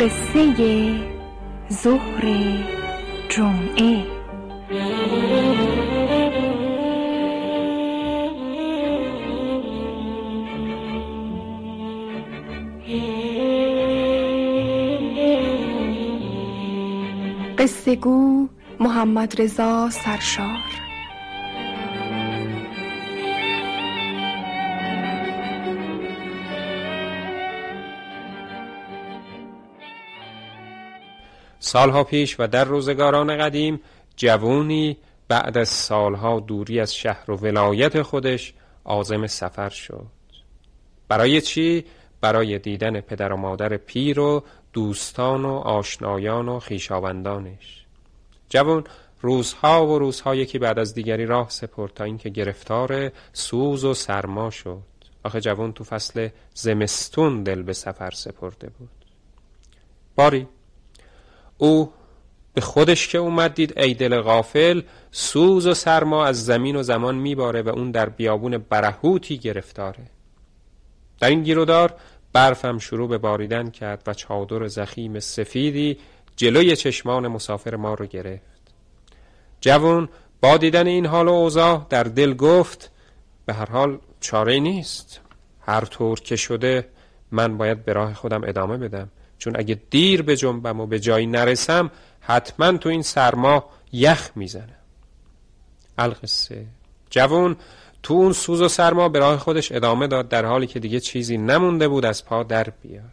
قصه ظهر جمعه. قصه گو محمد رضا سرشار. سالها پیش و در روزگاران قدیم جوونی بعد از سالها دوری از شهر و ولایت خودش عازم سفر شد. برای چی؟ برای دیدن پدر و مادر پیر و دوستان و آشنایان و خیشاوندانش. جوان روزها و روزها یکی بعد از دیگری راه سپرد تا اینکه گرفتار سوز و سرما شد. آخه جوان تو فصل زمستون دل به سفر سپرده بود. باری او به خودش که اومد دید ای دل غافل سوز و سرما از زمین و زمان میباره و اون در بیابون برهوتی گرفتاره. در این گیرودار برفم شروع به باریدن کرد و چادر زخیم سفیدی جلوی چشمان مسافر ما رو گرفت. جوون با دیدن این حال و اوضاع در دل گفت به هر حال چاره نیست. هر طور که شده من باید به راه خودم ادامه بدم. چون اگه دیر به جنبم و به جایی نرسم حتما تو این سرما یخ می‌زنم. القصه. جوون تو اون سوز و سرما به راه خودش ادامه داد در حالی که دیگه چیزی نمونده بود از پا در بیاد.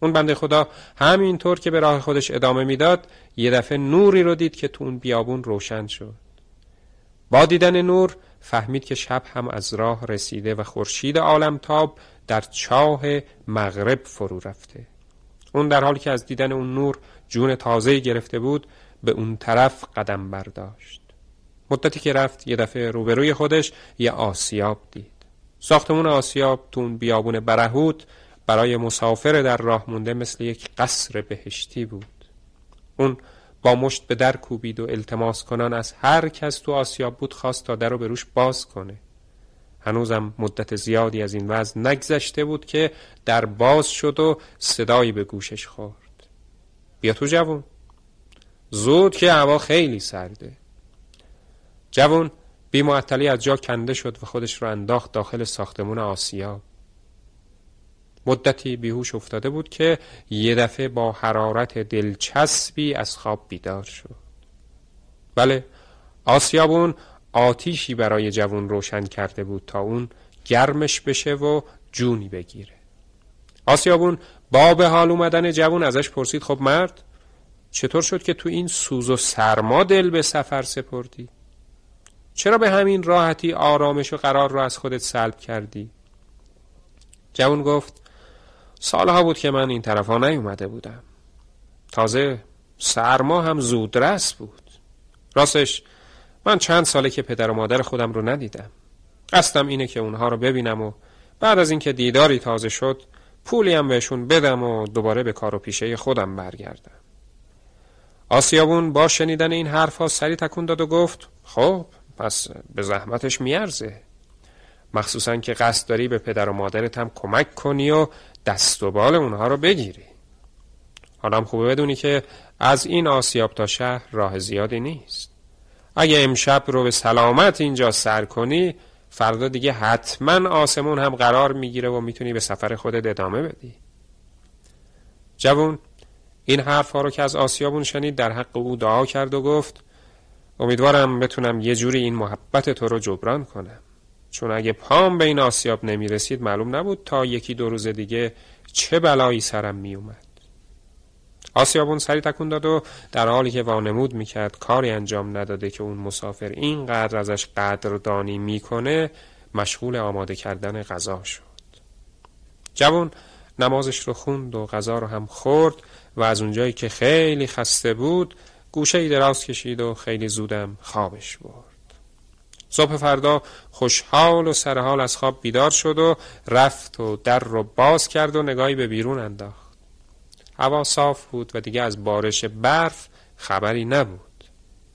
اون بنده خدا همینطور که به راه خودش ادامه می‌داد یه دفعه نوری رو دید که تو اون بیابون روشن شد. با دیدن نور فهمید که شب هم از راه رسیده و خورشید عالمتاب در چاه مغرب فرو رفته. اون در حالی که از دیدن اون نور جون تازه گرفته بود به اون طرف قدم برداشت. مدتی که رفت یه دفعه روبروی خودش یه آسیاب دید. ساختمون آسیاب تو اون بیابون برهوت برای مسافر در راه مونده مثل یک قصر بهشتی بود. اون با مشت به در کوبید و التماس کنان از هر کس تو آسیاب بود خواست تا در رو به روش باز کنه. هنوزم مدت زیادی از این وضع نگذشته بود که در باز شد و صدایی به گوشش خورد. بیا تو جوون. زود که هوا خیلی سرده. جوون بی معطلی از جا کنده شد و خودش را انداخت داخل ساختمون آسیا. مدتی بیهوش افتاده بود که یه دفعه با حرارت دلچسبی از خواب بیدار شد. بله آسیابون آتیشی برای جوون روشن کرده بود تا اون گرمش بشه و جونی بگیره آسیابون با به حال اومدن جوون ازش پرسید خب مرد چطور شد که تو این سوز و سرما دل به سفر سپردی؟ چرا به همین راحتی آرامش و قرار رو از خودت سلب کردی؟ جوون گفت سالها بود که من این طرفا نیومده بودم تازه سرما هم زودرس بود راستش من چند ساله که پدر و مادر خودم رو ندیدم. قصدم اینه که اونها رو ببینم و بعد از اینکه دیداری تازه شد پولی هم بهشون بدم و دوباره به کار و پیشه خودم برگردم. آسیابون با شنیدن این حرف ها سری تکون داد و گفت خب پس به زحمتش میارزه. مخصوصا که قصد داری به پدر و مادرت هم کمک کنی و دست و بال اونها رو بگیری. حالا خوبه بدونی که از این آسیاب تا شهر راه زیادی نیست. اگه امشب رو به سلامت اینجا سر کنی فردا دیگه حتما آسمون هم قرار می‌گیره و می‌تونی به سفر خودت ادامه بدی. جوون این حرف ها رو که از آسیابون شنید در حق او دعا کرد و گفت امیدوارم بتونم یه جوری این محبت تو رو جبران کنم. چون اگه پام به این آسیاب نمی‌رسید معلوم نبود تا یکی دو روز دیگه چه بلایی سرم میومد آسیابون سری تکون داد و در حالی که وانمود می‌کرد کاری انجام نداده که اون مسافر اینقدر ازش قدردانی می‌کنه مشغول آماده کردن غذا شد. جوون نمازش رو خوند و غذا رو هم خورد و از اونجایی که خیلی خسته بود گوشه ای دراز کشید و خیلی زودم خوابش برد. صبح فردا خوشحال و سرحال از خواب بیدار شد و رفت و در رو باز کرد و نگاهی به بیرون انداخت. هوا صاف بود و دیگه از بارش برف خبری نبود.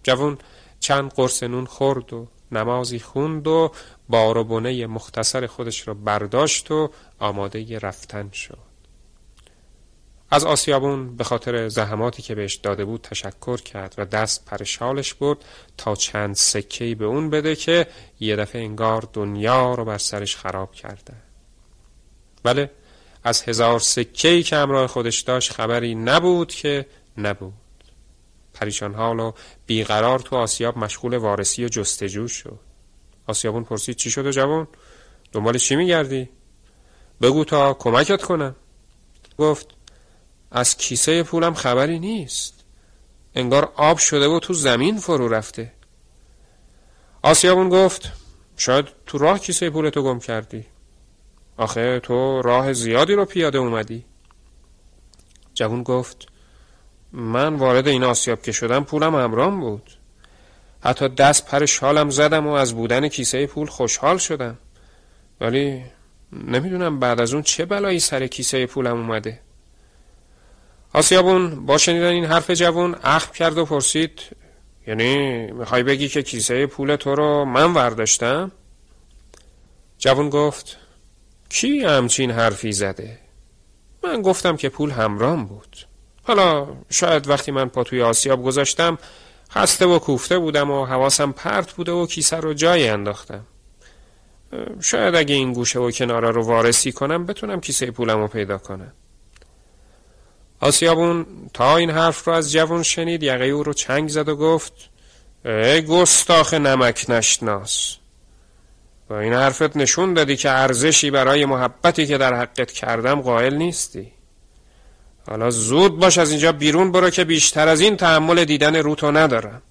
جوون چند قرص نون خورد و نمازی خوند و بار و مختصر خودش را برداشت و آماده رفتن شد. از آسیابون به خاطر زحماتی که بهش داده بود تشکر کرد و دست پرشالش برد تا چند سکهی به اون بده که یه دفعه انگار دنیا رو بر سرش خراب کرده. بله از هزار سکهی که همراه خودش داشت خبری نبود که نبود. پریشان حال و بیقرار تو آسیاب مشغول وارسی و جستجو شد. آسیابون پرسید چی شده جوان؟ دنبال چی میگردی؟ بگو تا کمکت کنم. گفت از کیسه پولم خبری نیست. انگار آب شده و تو زمین فرو رفته. آسیابون گفت شاید تو راه کیسه پولتو گم کردی. آخه تو راه زیادی رو پیاده اومدی. جوون گفت من وارد این آسیاب که شدم پولم امرام بود. حتی دست پر شالم زدم و از بودن کیسه پول خوشحال شدم. ولی نمی‌دونم بعد از اون چه بلایی سر کیسه پولم اومده. آسیابون با شنیدن این حرف جوون اخم کرد و پرسید یعنی می‌خوای بگی که کیسه پول تو رو من ورداشتم؟ جوون گفت کی همچین حرفی زده؟ من گفتم که پول همرام بود. حالا شاید وقتی من پا توی آسیاب گذاشتم خسته و کوفته بودم و حواسم پرت بوده و کیسه رو جای انداختم. شاید اگه این گوشه و کنارا رو وارسی کنم بتونم کیسه پولم رو پیدا کنم. آسیابون تا این حرف رو از جوان شنید یقه او رو چنگ زد و گفت ای گستاخ نمک نشناس. با این حرفت نشون دادی که ارزشی برای محبتی که در حقت کردم قائل نیستی. حالا زود باش از اینجا بیرون برو که بیشتر از این تحمل دیدن روتو ندارم.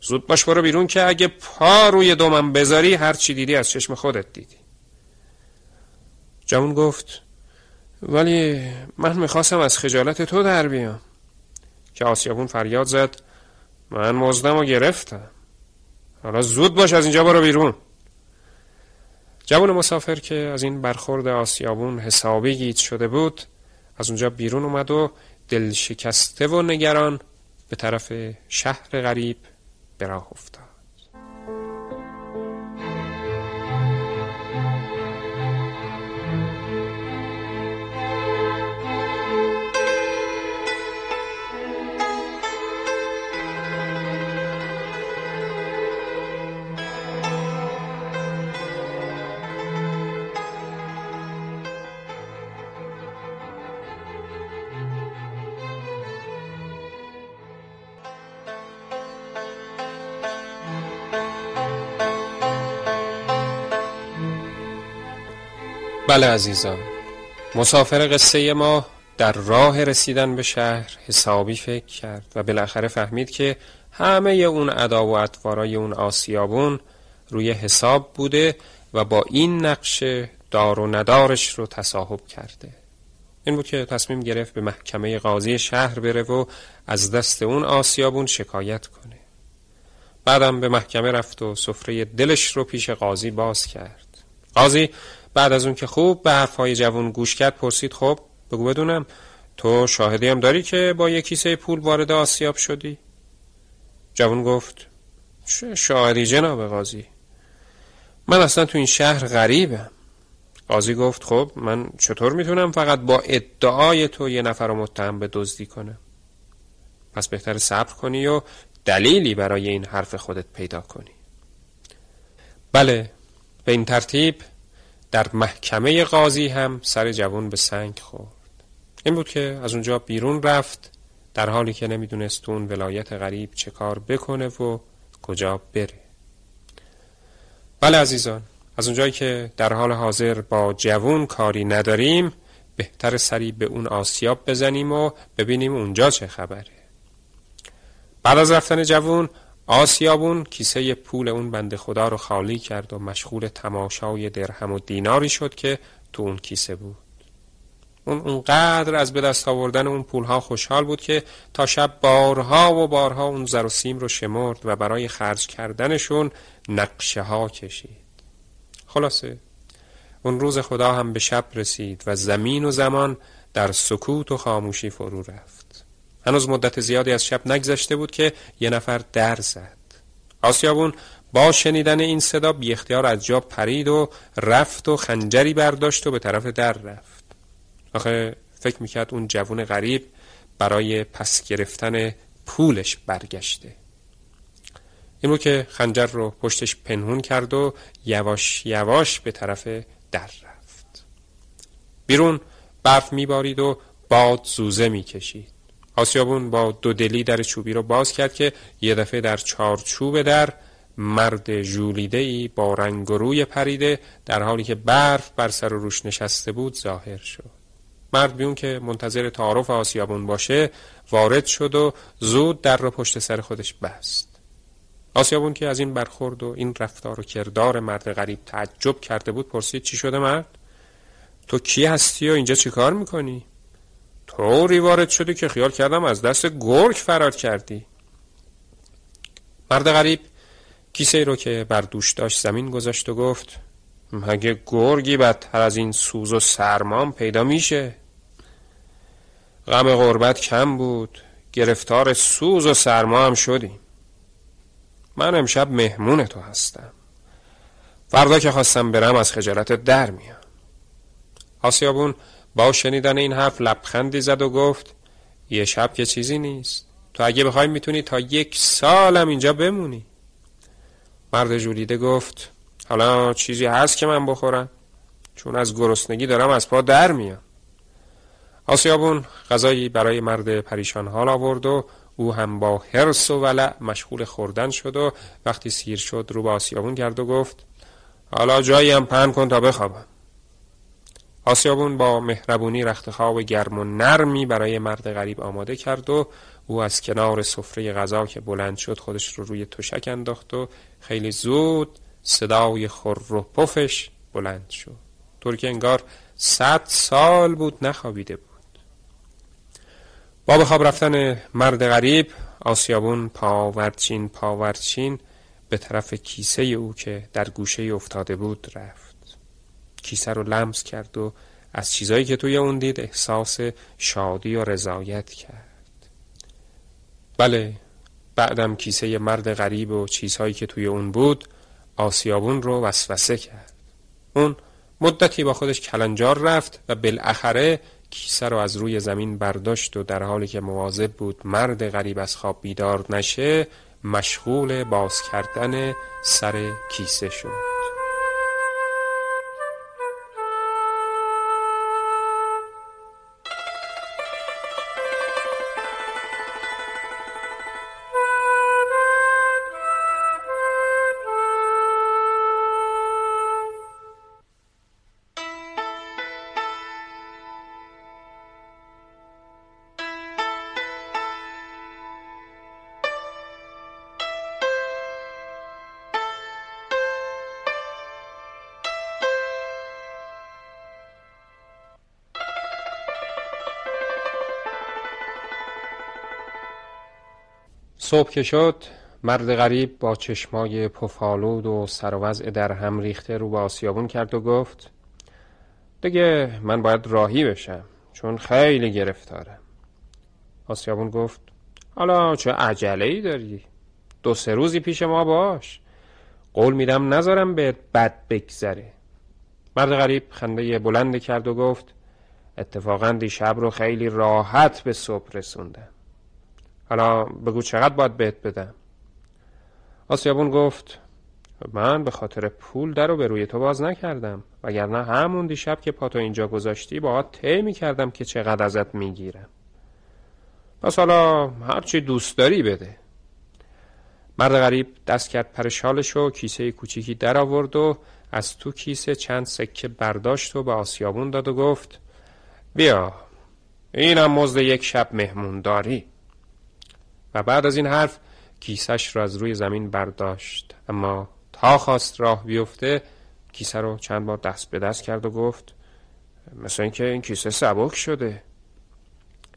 زود باش برو بیرون که اگه پا روی دومم بذاری هر چی دیدی از چشم خودت دیدی. جوون گفت ولی من می‌خواستم از خجالت تو در بیام. که آسیابون فریاد زد من مزدم و گرفتم. حالا زود باش از اینجا برو بیرون. جوان مسافر که از این برخورد آسیابون حسابی گیت شده بود از اونجا بیرون اومد و دل شکسته و نگران به طرف شهر غریب به راه افتاد. بله عزیزان. مسافر قصه ما در راه رسیدن به شهر حسابی فکر کرد و بالاخره فهمید که همه اون ادا و اطوارای اون آسیابون روی حساب بوده و با این نقشه دار و ندارش رو تصاحب کرده. این بود که تصمیم گرفت به محکمه قاضی شهر بره و از دست اون آسیابون شکایت کنه. بعدم به محکمه رفت و سفره دلش رو پیش قاضی باز کرد. قاضی بعد از اون که خوب به حرفهای جوون گوش کرد پرسید خب بگو بدونم تو شاهدی هم داری که با یک کیسه پول وارد آسیاب شدی؟ جوون گفت شاهدی جناب قاضی. من اصلا تو این شهر غریبم. قاضی گفت خب من چطور می‌تونم فقط با ادعای تو یه نفر رو متهم به دزدی کنم؟ پس بهتر صبر کنی و دلیلی برای این حرف خودت پیدا کنی. بله به این ترتیب در محکمه قاضی هم سر جوان به سنگ خورد. این بود که از اونجا بیرون رفت در حالی که نمی‌دونست اون ولایت غریب چه کار بکنه و کجا بره. بله عزیزان از اونجایی که در حال حاضر با جوون کاری نداریم بهتر سری به اون آسیاب بزنیم و ببینیم اونجا چه خبره. بعد از رفتن جوون آسیابون کیسه پول اون بند خدا رو خالی کرد و مشغول تماشای درهم و دیناری شد که تو اون کیسه بود. اون اونقدر از به دست آوردن اون پولها خوشحال بود که تا شب بارها و بارها اون زر و سیم رو شمرد و برای خرج کردنشون نقشه ها کشید. خلاصه اون روز خدا هم به شب رسید و زمین و زمان در سکوت و خاموشی فرو رفت. هنوز مدت زیادی از شب نگذشته بود که یه نفر در زد. آسیابون با شنیدن این صدا بی اختیار از جا پرید و رفت و خنجری برداشت و به طرف در رفت. آخه فکر می‌کرد اون جوون غریب برای پس گرفتن پولش برگشته. این که خنجر رو پشتش پنهون کرد و یواش یواش به طرف در رفت. بیرون برف میبارید و باد زوزه می‌کشید. آسیابون با دو دلی در چوبی رو باز کرد که یه دفعه در چارچوب در مرد جولیده ای با رنگ و روی پریده در حالی که برف بر سر و روش نشسته بود ظاهر شد مرد بیون که منتظر تعارف آسیابون باشه وارد شد و زود در رو پشت سر خودش بست آسیابون که از این برخورد و این رفتار و کردار مرد غریب تعجب کرده بود پرسید چی شده مرد؟ تو کی هستی و اینجا چی کار می‌کنی؟ طوری وارد شدی که خیال کردم از دست گرگ فرار کردی. مرد غریب کیسه رو که بر دوش داشت زمین گذاشت و گفت مگه گرگی بدتر از این سوز و سرمام پیدا میشه؟ غم غربت کم بود گرفتار سوز و سرما هم شدیم. من امشب مهمون تو هستم. فردا که خواستم برم از خجالت در میام. آسیابون با شنیدن این حرف لبخندی زد و گفت یه شب که چیزی نیست. تو اگه بخوای می‌تونی تا یک سالم اینجا بمونی. مرد جولیده گفت حالا چیزی هست که من بخورم؟ چون از گرسنگی دارم از پا در میام. آسیابون غذایی برای مرد پریشان حال آورد و او هم با حرس و ولع مشغول خوردن شد و وقتی سیر شد رو به آسیابون کرد و گفت حالا جایی هم پهن کن تا بخوابم. آسیابون با مهربونی رخت خواب گرم و نرمی برای مرد غریب آماده کرد و او از کنار سفره غذا که بلند شد خودش رو روی تشک انداخت و خیلی زود صدای خور و پفش بلند شد. طور که انگار صد سال بود نخوابیده بود. با به خواب رفتن مرد غریب آسیابون پاورچین پاورچین به طرف کیسه او که در گوشه افتاده بود رفت. کیسه رو لمس کرد و از چیزایی که توی اون دید احساس شادی و رضایت کرد. بله بعدم کیسه مرد غریب و چیزهایی که توی اون بود آسیابون رو وسوسه کرد. اون مدتی با خودش کلنجار رفت و بالاخره کیسه رو از روی زمین برداشت و در حالی که مواظب بود مرد غریب از خواب بیدار نشه مشغول باز کردن سر کیسه شد. صبح که شد مرد غریب با چشمای پفالود و سر و در هم ریخته رو به آسیابون کرد و گفت دیگه من باید راهی بشم چون خیلی گرفتارم آسیابون گفت حالا چه عجله ای داری؟ دو سه روزی پیش ما باش. قول میدم نذارم به بد بگذره. مرد غریب خنده بلند کرد و گفت اتفاقا دیشب رو خیلی راحت به صبح رسوندم. حالا بگو چقدر باید بهت بدم. آسیابون گفت من به خاطر پول در رو به روی تو باز نکردم وگرنه همون دیشب که پاتو اینجا گذاشتی با طی کردم که چقدر ازت می‌گیرم. پس حالا هرچی دوست داری بده. مرد غریب دست کرد پر شالش و کیسه کوچیکی در آورد و از تو کیسه چند سکه برداشت و به آسیابون داد و گفت بیا اینم مزد یک شب مهمون داری و بعد از این حرف کیسش را از روی زمین برداشت. اما تا خواست راه بیفته کیسه رو چند بار دست به دست کرد و گفت مثل اینکه این کیسه سبک شده.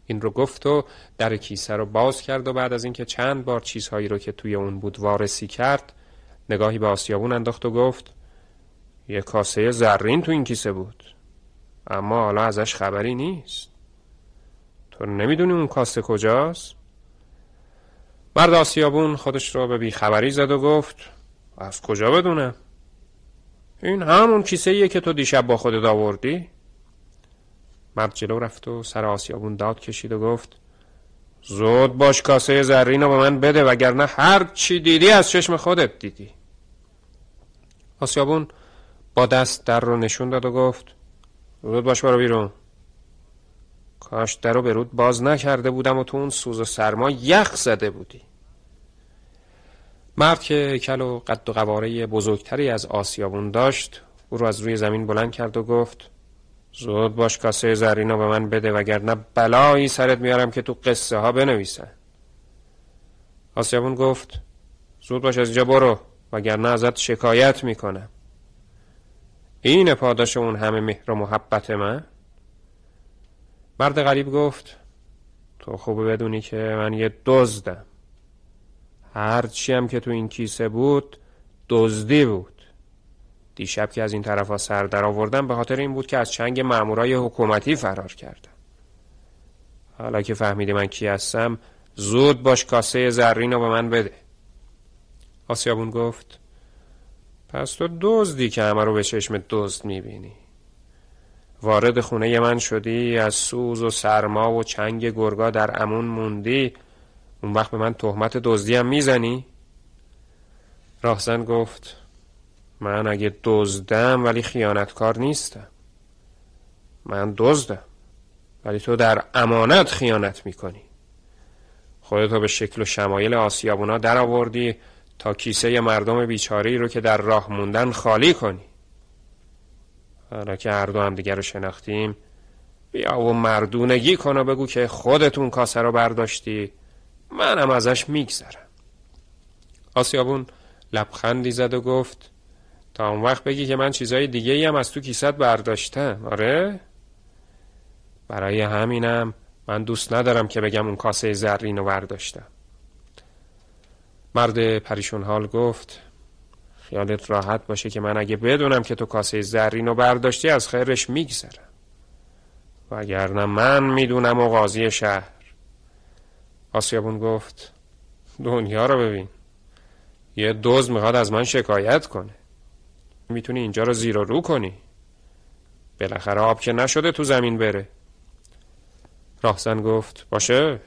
این رو گفت و در کیسه رو باز کرد و بعد از اینکه چند بار چیزهایی رو که توی اون بود وارسی کرد نگاهی به آسیابون انداخت و گفت یه کاسه زرین تو این کیسه بود اما حالا ازش خبری نیست. تو نمی‌دونی اون کاسه کجاست؟ مرد آسیابون خودش رو به بیخبری زد و گفت از کجا بدونم این همون کیسه ایه که تو دیشب با خودت آوردی. مرد جلو رفت و سر آسیابون داد کشید و گفت زود باش کاسه زرین رو به من بده وگرنه هر چی دیدی از چشم خودت دیدی. آسیابون با دست در رو نشون داد و گفت زود باش برو بیرون. کاش در رو به رود باز نکرده بودم و تو اون سوز و سرما یخ زده بودی. مرد که کل و قد و قواره بزرگتری از آسیابون داشت او رو از روی زمین بلند کرد و گفت زود باش کاسه زرین رو به من بده وگرنه بلایی سرت میارم که تو قصه ها بنویسن. آسیابون گفت زود باش از اینجا برو وگرنه ازت شکایت می‌کنم. این پاداش اون همه مهر و محبت من؟ مرد غریب گفت تو خوبه بدونی که من یه دزدم. هرچی هم که تو این کیسه بود دزدی بود. دیشب که از این طرف ها سر در آوردم به خاطر این بود که از چنگ مامورای حکومتی فرار کردم. حالا که فهمیدی من کی هستم زود باش کاسه زرین رو به من بده. آسیابون گفت پس تو دزدی که همه رو به چشم دزد می‌بینی. وارد خونه من شدی از سوز و سرما و چنگ گرگا در امون موندی؟ اون وقت به من تهمت دزدی هم می‌زنی؟ راهزن گفت من اگه دزدم ولی خیانتکار نیستم. من دزدم ولی تو در امانت خیانت می‌کنی. خودتو به شکل و شمایل آسیابونا در آوردی تا کیسه مردم بیچاری رو که در راه موندن خالی کنی. حالا که هر دو هم دیگر رو شناختیم. بیا و مردونگی کن و بگو که خودتون کاسه رو برداشتی. منم ازش میگذرم. آسیابون لبخندی زد و گفت تا اون وقت بگی که من چیزای دیگه هم از تو کیست برداشتم. آره؟ برای همینم من دوست ندارم که بگم اون کاسه زرین رو برداشتم. مرد پریشون حال گفت خیالت راحت باشه که من اگه بدونم که تو کاسه زرین رو برداشتی از خیرش میگذرم. وگرنه من می‌دونم و قاضی شهر. آسیابون گفت دنیا رو ببین. یه دوز می‌خواد از من شکایت کنه. می‌تونی اینجا رو زیر و رو کنی. بالاخره آب که نشده تو زمین بره. راهزن گفت باشه.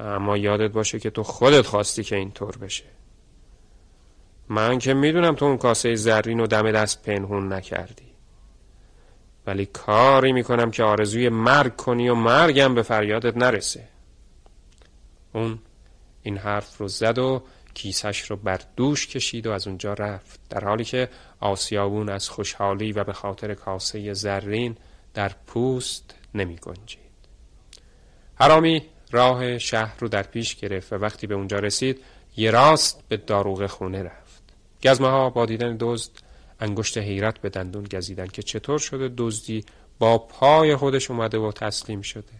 اما یادت باشه که تو خودت خواستی که اینطور بشه. من که می‌دونم تو اون کاسه زرین و دم دست پنهون نکردی. ولی کاری می‌کنم که آرزوی مرگ کنی و مرگم به فریادت نرسه. اون این حرف رو زد و کیسش رو بر دوش کشید و از اونجا رفت. در حالی که آسیابون از خوشحالی و به خاطر کاسه زرین در پوست نمی گنجید حرامی راه شهر رو در پیش گرفت و وقتی به اونجا رسید یه راست به داروغ خونه رفت. گزمه ها با دیدن دزد انگشت حیرت به دندون گزیدن که چطور شده دزدی با پای خودش اومده و تسلیم شده.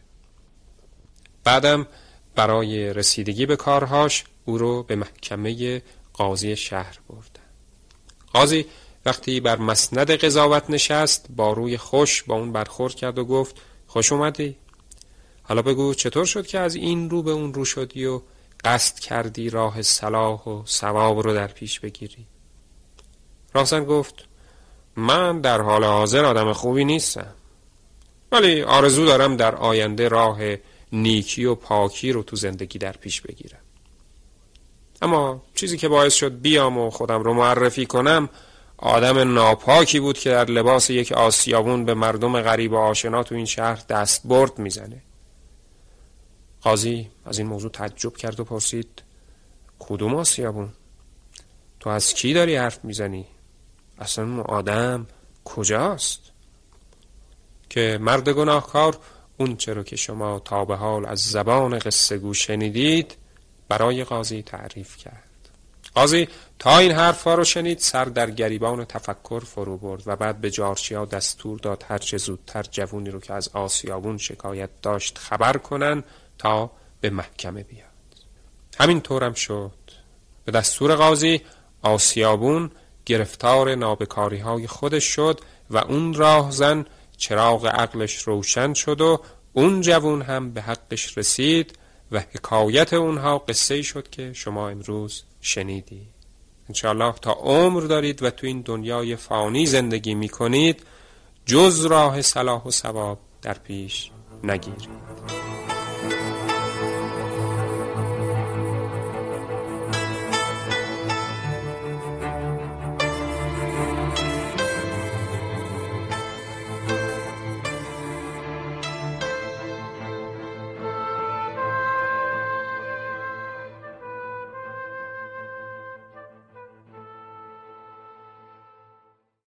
بعدم برای رسیدگی به کارهاش او رو به محکمه قاضی شهر بردن. قاضی وقتی بر مسند قضاوت نشست با روی خوش با اون برخورد کرد و گفت خوش اومدی. حالا بگو چطور شد که از این رو به اون رو شدی و قصد کردی راه صلاح و ثواب رو در پیش بگیری. راهزن گفت من در حال حاضر آدم خوبی نیستم. ولی آرزو دارم در آینده راه نیکی و پاکی رو تو زندگی در پیش بگیرم. اما چیزی که باعث شد بیام و خودم رو معرفی کنم آدم ناپاکی بود که در لباس یک آسیابون به مردم غریب و آشنا تو این شهر دست برد می‌زنه. قاضی از این موضوع تعجب کرد و پرسید کدوم آسیابون؟ تو از کی داری حرف می‌زنی؟ اصلا اون آدم کجاست؟ که مرد گناهکار اون چرا که شما تا به حال از زبان قصه گو شنیدید برای قاضی تعریف کرد. قاضی تا این حرفا رو شنید سر در گریبان تفکر فرو برد و بعد به جارچیا دستور داد هرچه زودتر جوونی رو که از آسیابون شکایت داشت خبر کنن تا به محکمه بیاد. همین طورم شد. به دستور قاضی آسیابون گرفتار نابکاری های خودش شد و اون راه زن چراغ عقلش روشن شد و اون جوون هم به حقش رسید و حکایت اونها قصه شد که شما امروز شنیدی. انشاءالله تا عمر دارید و تو این دنیای فانی زندگی می کنید جز راه صلاح و ثواب در پیش نگیرید.